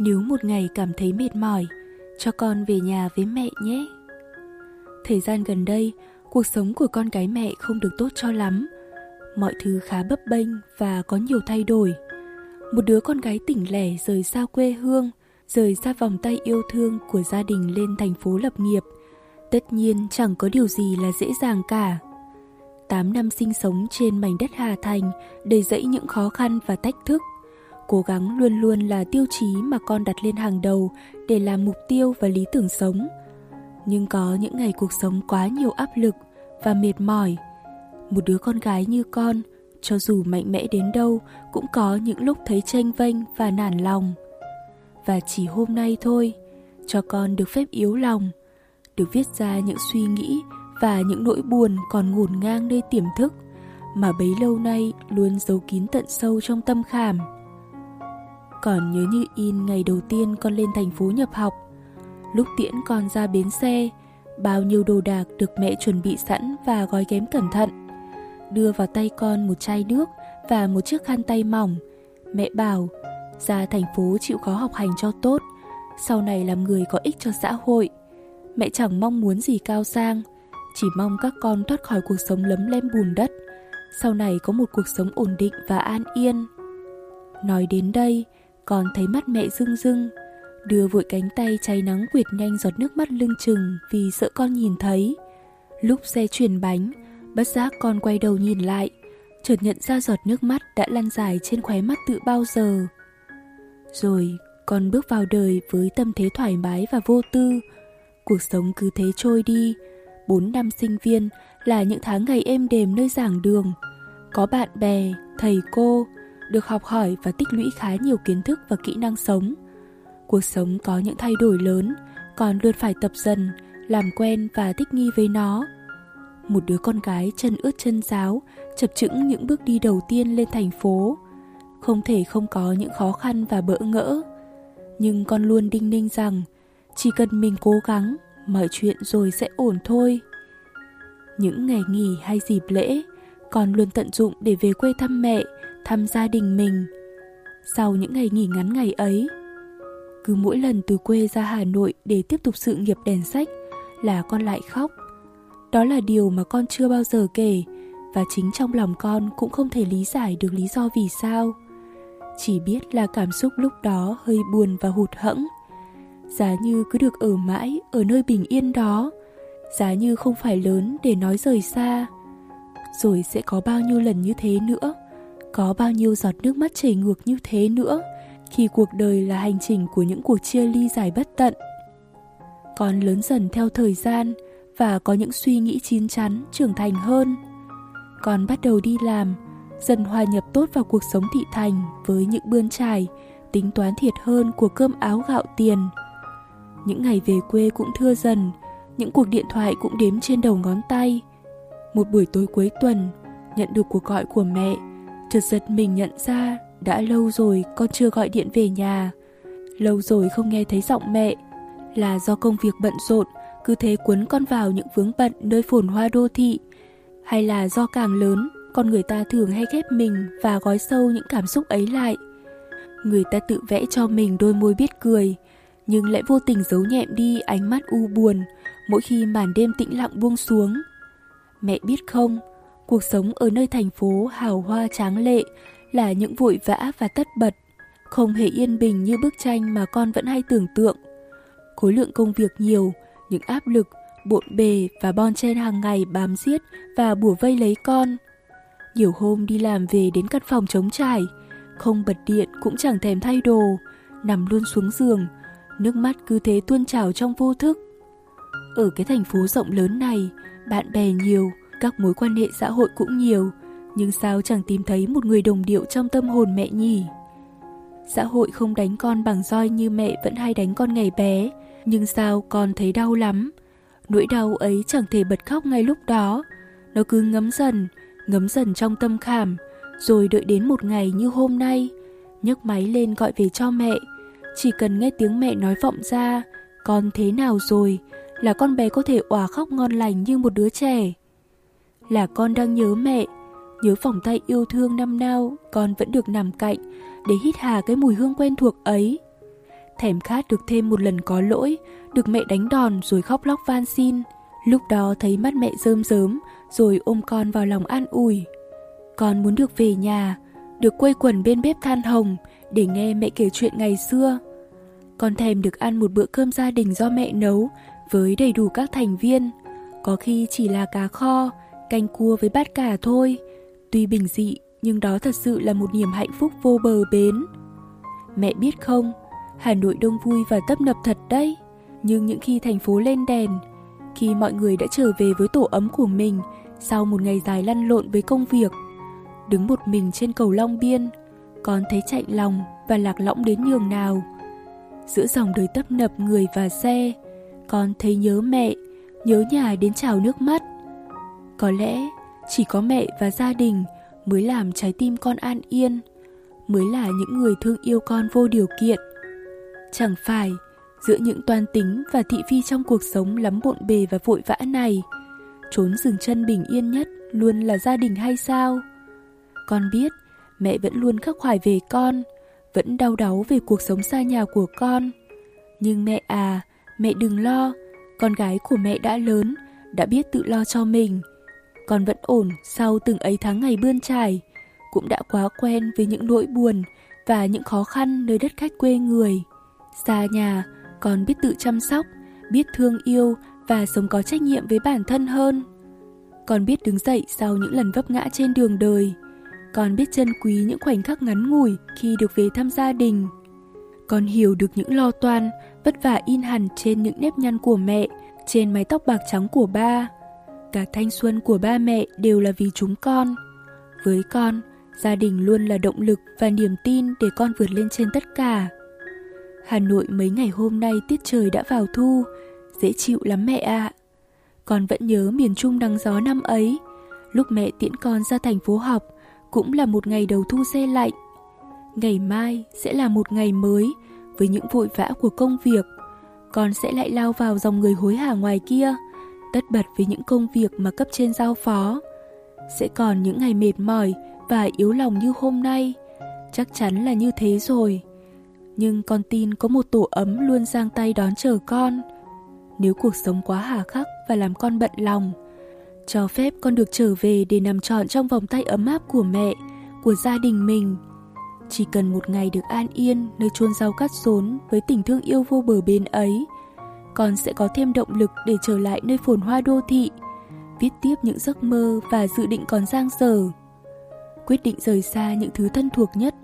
Nếu một ngày cảm thấy mệt mỏi, cho con về nhà với mẹ nhé. Thời gian gần đây, cuộc sống của con gái mẹ không được tốt cho lắm. Mọi thứ khá bấp bênh và có nhiều thay đổi. Một đứa con gái tỉnh lẻ rời xa quê hương, rời xa vòng tay yêu thương của gia đình lên thành phố lập nghiệp. Tất nhiên chẳng có điều gì là dễ dàng cả. 8 năm sinh sống trên mảnh đất Hà Thành đầy dẫy những khó khăn và thách thức. Cố gắng luôn luôn là tiêu chí mà con đặt lên hàng đầu để làm mục tiêu và lý tưởng sống. Nhưng có những ngày cuộc sống quá nhiều áp lực và mệt mỏi. Một đứa con gái như con, cho dù mạnh mẽ đến đâu cũng có những lúc thấy tranh vênh và nản lòng. Và chỉ hôm nay thôi, cho con được phép yếu lòng, được viết ra những suy nghĩ và những nỗi buồn còn ngổn ngang nơi tiềm thức mà bấy lâu nay luôn giấu kín tận sâu trong tâm khảm. Còn nhớ như in ngày đầu tiên con lên thành phố nhập học, lúc tiễn con ra bến xe, bao nhiêu đồ đạc được mẹ chuẩn bị sẵn và gói ghém cẩn thận. Đưa vào tay con một chai nước và một chiếc khăn tay mỏng. Mẹ bảo, ra thành phố chịu khó học hành cho tốt, sau này làm người có ích cho xã hội. Mẹ chẳng mong muốn gì cao sang, chỉ mong các con thoát khỏi cuộc sống lấm lem bùn đất, sau này có một cuộc sống ổn định và an yên. Nói đến đây, con thấy mắt mẹ rưng rưng, đưa vội cánh tay cháy nắng quyệt nhanh giọt nước mắt lưng chừng vì sợ con nhìn thấy. Lúc xe chuyển bánh, bất giác con quay đầu nhìn lại, chợt nhận ra giọt nước mắt đã lăn dài trên khóe mắt tự bao giờ. Rồi, con bước vào đời với tâm thế thoải mái và vô tư. Cuộc sống cứ thế trôi đi, 4 năm sinh viên là những tháng ngày êm đềm nơi giảng đường. Có bạn bè, thầy cô, được học hỏi và tích lũy khá nhiều kiến thức và kỹ năng sống. Cuộc sống có những thay đổi lớn, còn luôn phải tập dần, làm quen và thích nghi với nó. Một đứa con gái chân ướt chân giáo, chập chững những bước đi đầu tiên lên thành phố. Không thể không có những khó khăn và bỡ ngỡ. Nhưng con luôn đinh ninh rằng, chỉ cần mình cố gắng, mọi chuyện rồi sẽ ổn thôi. Những ngày nghỉ hay dịp lễ, con luôn tận dụng để về quê thăm mẹ, thăm gia đình mình. Sau những ngày nghỉ ngắn ngày ấy, cứ mỗi lần từ quê ra Hà Nội để tiếp tục sự nghiệp đèn sách là con lại khóc. Đó là điều mà con chưa bao giờ kể và chính trong lòng con cũng không thể lý giải được lý do vì sao. Chỉ biết là cảm xúc lúc đó hơi buồn và hụt hẫng giá như cứ được ở mãi ở nơi bình yên đó giá như không phải lớn để nói rời xa rồi sẽ có bao nhiêu lần như thế nữa có bao nhiêu giọt nước mắt chảy ngược như thế nữa khi cuộc đời là hành trình của những cuộc chia ly dài bất tận. Con lớn dần theo thời gian và có những suy nghĩ chín chắn trưởng thành hơn. Con bắt đầu đi làm dần hòa nhập tốt vào cuộc sống thị thành với những bươn trải tính toán thiệt hơn của cơm áo gạo tiền. Những ngày về quê cũng thưa dần, những cuộc điện thoại cũng đếm trên đầu ngón tay. Một buổi tối cuối tuần, nhận được cuộc gọi của mẹ, chợt giật mình nhận ra đã lâu rồi con chưa gọi điện về nhà. Lâu rồi không nghe thấy giọng mẹ, là do công việc bận rộn, cứ thế cuốn con vào những vướng bận nơi phồn hoa đô thị, hay là do càng lớn, con người ta thường hay ghép mình và gói sâu những cảm xúc ấy lại. Người ta tự vẽ cho mình đôi môi biết cười, nhưng lại vô tình giấu nhẹm đi ánh mắt u buồn mỗi khi màn đêm tĩnh lặng buông xuống. Mẹ biết không, cuộc sống ở nơi thành phố hào hoa tráng lệ là những vội vã và tất bật, không hề yên bình như bức tranh mà con vẫn hay tưởng tượng. Khối lượng công việc nhiều, những áp lực, bộn bề và bon chen hàng ngày bám giết và bủa vây lấy con. Nhiều hôm đi làm về đến căn phòng trống trải, không bật điện cũng chẳng thèm thay đồ, nằm luôn xuống giường, nước mắt cứ thế tuôn trào trong vô thức. Ở cái thành phố rộng lớn này, bạn bè nhiều, các mối quan hệ xã hội cũng nhiều, nhưng sao chẳng tìm thấy một người đồng điệu trong tâm hồn mẹ nhỉ? Xã hội không đánh con bằng roi như mẹ vẫn hay đánh con ngày bé, nhưng sao con thấy đau lắm? Nỗi đau ấy chẳng thể bật khóc ngay lúc đó, nó cứ ngấm dần, ngấm dần trong tâm khảm, rồi đợi đến một ngày như hôm nay, nhấc máy lên gọi về cho mẹ, chỉ cần nghe tiếng mẹ nói vọng ra, con thế nào rồi, là con bé có thể òa khóc ngon lành như một đứa trẻ. Là con đang nhớ mẹ, nhớ vòng tay yêu thương năm nào con vẫn được nằm cạnh để hít hà cái mùi hương quen thuộc ấy. thèm khát được thêm một lần có lỗi, được mẹ đánh đòn rồi khóc lóc van xin. Lúc đó thấy mắt mẹ rơm rớm, rồi ôm con vào lòng an ủi. Con muốn được về nhà, được quây quần bên bếp than hồng để nghe mẹ kể chuyện ngày xưa. Con thèm được ăn một bữa cơm gia đình do mẹ nấu với đầy đủ các thành viên. Có khi chỉ là cá kho, canh cua với bát cà thôi. Tuy bình dị nhưng đó thật sự là một niềm hạnh phúc vô bờ bến. Mẹ biết không, Hà Nội đông vui và tấp nập thật đấy. Nhưng những khi thành phố lên đèn, khi mọi người đã trở về với tổ ấm của mình sau một ngày dài lăn lộn với công việc, đứng một mình trên cầu Long Biên, con thấy chạy lòng và lạc lõng đến nhường nào. Giữa dòng đời tấp nập người và xe, con thấy nhớ mẹ, nhớ nhà đến trào nước mắt. Có lẽ chỉ có mẹ và gia đình mới làm trái tim con an yên, mới là những người thương yêu con vô điều kiện. Chẳng phải giữa những toan tính và thị phi trong cuộc sống lắm bộn bề và vội vã này, trốn dừng chân bình yên nhất luôn là gia đình hay sao? Con biết mẹ vẫn luôn khắc khoải về con, vẫn đau đáu về cuộc sống xa nhà của con. Nhưng mẹ à, mẹ đừng lo, con gái của mẹ đã lớn, đã biết tự lo cho mình. Con vẫn ổn sau từng ấy tháng ngày bươn trải, cũng đã quá quen với những nỗi buồn và những khó khăn nơi đất khách quê người. Xa nhà, con biết tự chăm sóc, biết thương yêu và sống có trách nhiệm với bản thân hơn. Con biết đứng dậy sau những lần vấp ngã trên đường đời. Con biết trân quý những khoảnh khắc ngắn ngủi khi được về thăm gia đình. Con hiểu được những lo toan, vất vả in hẳn trên những nếp nhăn của mẹ, trên mái tóc bạc trắng của ba. Cả thanh xuân của ba mẹ đều là vì chúng con. Với con, gia đình luôn là động lực và niềm tin để con vượt lên trên tất cả. Hà Nội mấy ngày hôm nay tiết trời đã vào thu, dễ chịu lắm mẹ ạ. À. Con vẫn nhớ miền Trung nắng gió năm ấy, lúc mẹ tiễn con ra thành phố học, cũng là một ngày đầu thu xe lạnh. Ngày mai sẽ là một ngày mới, với những vội vã của công việc. Con sẽ lại lao vào dòng người hối hả ngoài kia, tất bật với những công việc mà cấp trên giao phó. Sẽ còn những ngày mệt mỏi và yếu lòng như hôm nay, chắc chắn là như thế rồi nhưng con tin có một tổ ấm luôn giang tay đón chờ con. Nếu cuộc sống quá hà khắc và làm con bận lòng, cho phép con được trở về để nằm trọn trong vòng tay ấm áp của mẹ, của gia đình mình. Chỉ cần một ngày được an yên nơi chôn rau cắt rốn với tình thương yêu vô bờ bến ấy, con sẽ có thêm động lực để trở lại nơi phồn hoa đô thị, viết tiếp những giấc mơ và dự định còn giang dở. Quyết định rời xa những thứ thân thuộc nhất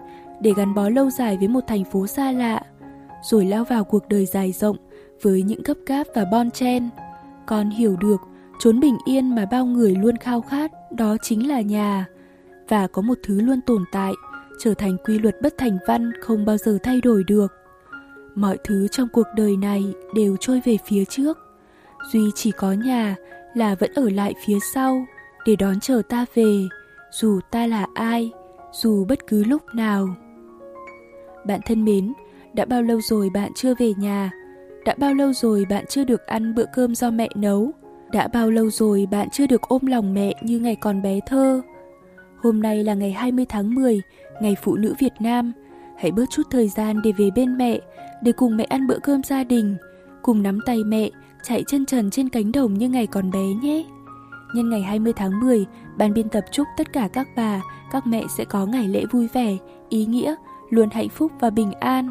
để gắn bó lâu dài với một thành phố xa lạ, rồi lao vào cuộc đời dài rộng với những gấp gáp và bon chen. Con hiểu được chốn bình yên mà bao người luôn khao khát đó chính là nhà. Và có một thứ luôn tồn tại, trở thành quy luật bất thành văn không bao giờ thay đổi được. Mọi thứ trong cuộc đời này đều trôi về phía trước. Duy chỉ có nhà là vẫn ở lại phía sau để đón chờ ta về, dù ta là ai, dù bất cứ lúc nào. Bạn thân mến, đã bao lâu rồi bạn chưa về nhà? Đã bao lâu rồi bạn chưa được ăn bữa cơm do mẹ nấu? Đã bao lâu rồi bạn chưa được ôm lòng mẹ như ngày còn bé thơ? Hôm nay là ngày 20 tháng 10, ngày Phụ nữ Việt Nam. Hãy bớt chút thời gian để về bên mẹ, để cùng mẹ ăn bữa cơm gia đình, cùng nắm tay mẹ, chạy chân trần trên cánh đồng như ngày còn bé nhé. Nhân ngày 20 tháng 10, ban biên tập chúc tất cả các bà, các mẹ sẽ có ngày lễ vui vẻ, ý nghĩa, luôn hạnh phúc và bình an.